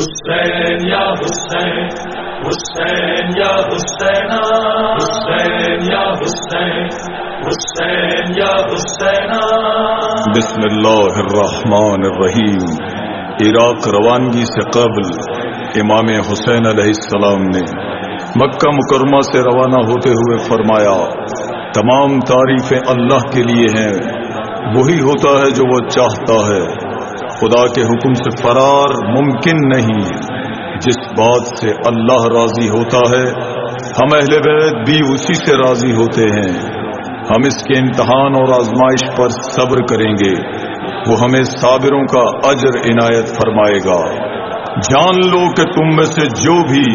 حسین، یا حسین حسین، یا حسین حسین، یا حسین حسین، یا حسین بسم اللہ الرحمن الرحیم۔ عراق روانگی سے قبل امام حسین علیہ السلام نے مکہ مکرمہ سے روانہ ہوتے ہوئے فرمایا، تمام تعریفیں اللہ کے لیے ہیں، وہی ہوتا ہے جو وہ چاہتا ہے۔ خدا کے حکم سے فرار ممکن نہیں۔ جس بات سے اللہ راضی ہوتا ہے، ہم اہل بیت بھی اسی سے راضی ہوتے ہیں۔ ہم اس کے امتحان اور آزمائش پر صبر کریں گے۔ وہ ہمیں صابروں کا اجر عنایت فرمائے گا۔ جان لو کہ تم میں سے جو بھی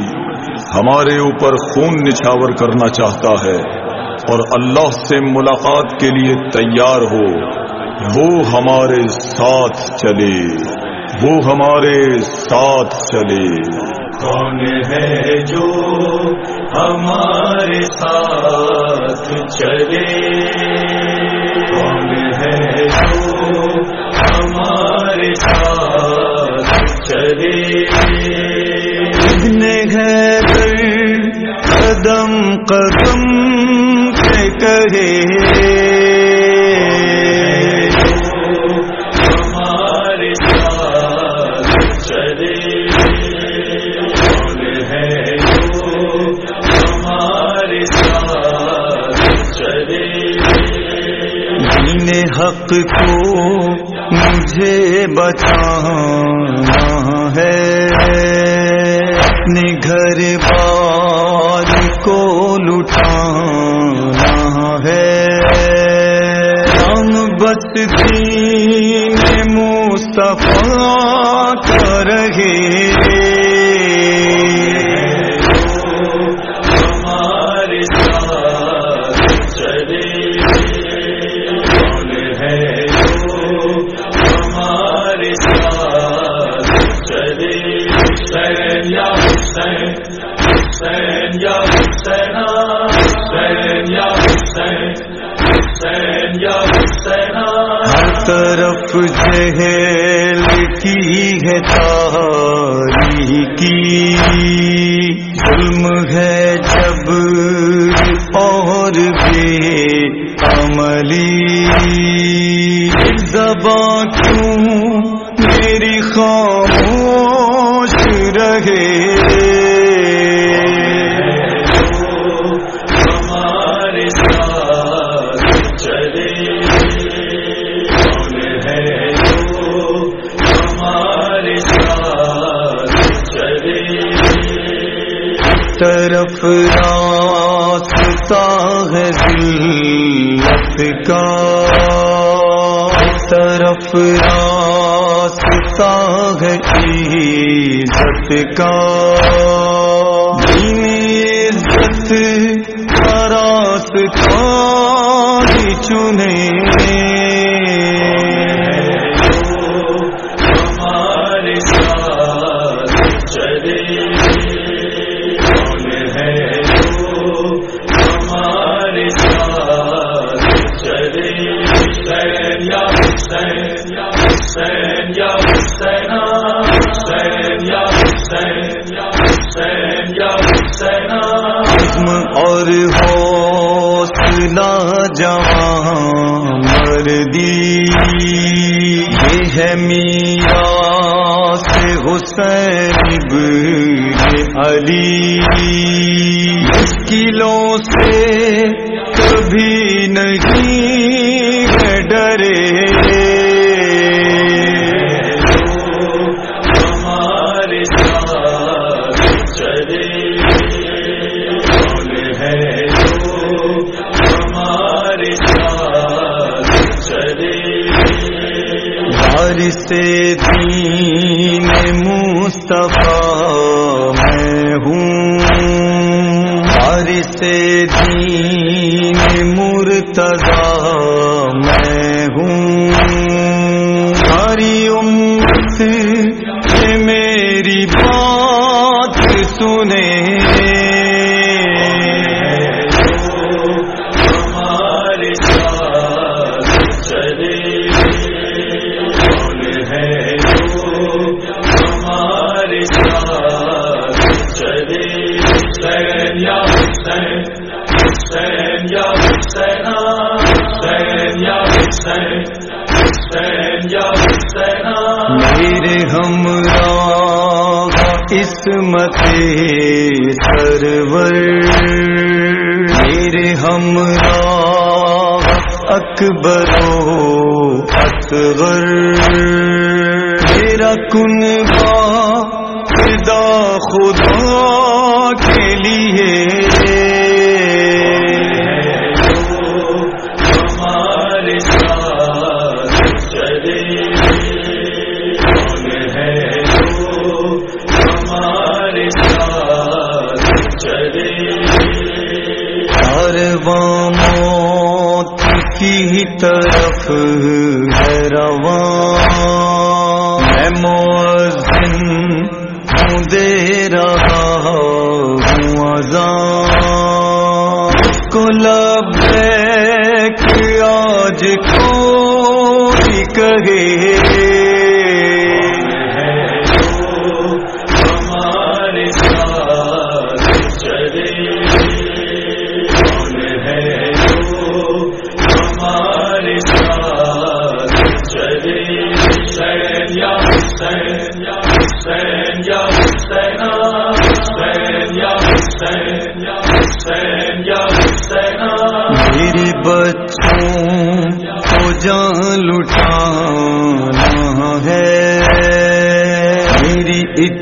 ہمارے اوپر خون نچھاور کرنا چاہتا ہے اور اللہ سے ملاقات کے لیے تیار ہو۔ وہ ہمارے ساتھ چلے۔ وہ ہمارے ساتھ چلے۔ کون ہے جو ہمارے ساتھ چلے؟ کون ہے جو ہمارے ساتھ چلے؟ ہے قدم قدم سے کہے حق کو مجھے بچانا ہے۔ اپنے گھر بار کو لٹانا ہے۔ ہم بس دین مصطفیٰ کا رہے یا حسین حسین یا حسین حسین یا حسین حسین یا حسین ہر طرف جہل کی ہے تاریکی طرف راستہ ہے ذلت کا۔ طرف راستہ ہے عزت کا۔ دین عزت کا راستہ چنے۔ ہمارے ساتھ چلے۔ حسین عزم اور حوصلہ جوان مردی۔ یہ ہے میرا سے حسین ابن علی۔ کلوں سے کبھی وارث دین مرتضا میں ہوں۔ ہری امت میری بات سنے ہمارے ساتھ چلے۔ ہمارے ساتھ میرے ہم اسمت سرور۔ میرے ہم اکبر و اکبر۔ میرا کن کا خدا خدا کے لیے کارواں موت کی طرف ہے رواں۔ میں مؤذن ہوں دے رہا ہوں اذان۔ کو لبیک آج کوئی کہے۔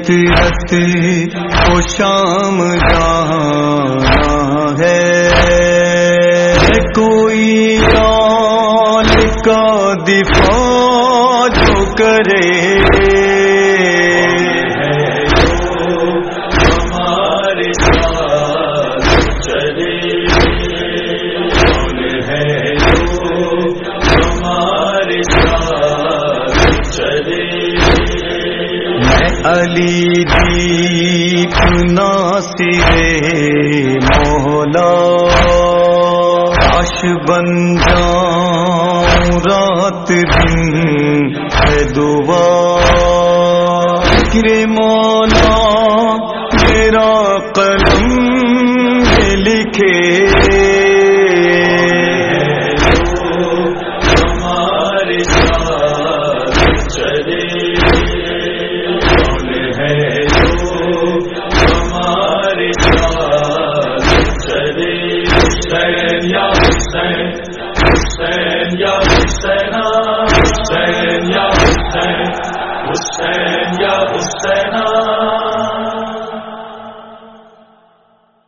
فطرت اطرت کو شام جانا علی دیپ ناصر مولا کاش بن جاؤں، رات دن ہے دعا۔ فکر مولا، میرا قلم لکھے۔ حسین یا حسین حسین یا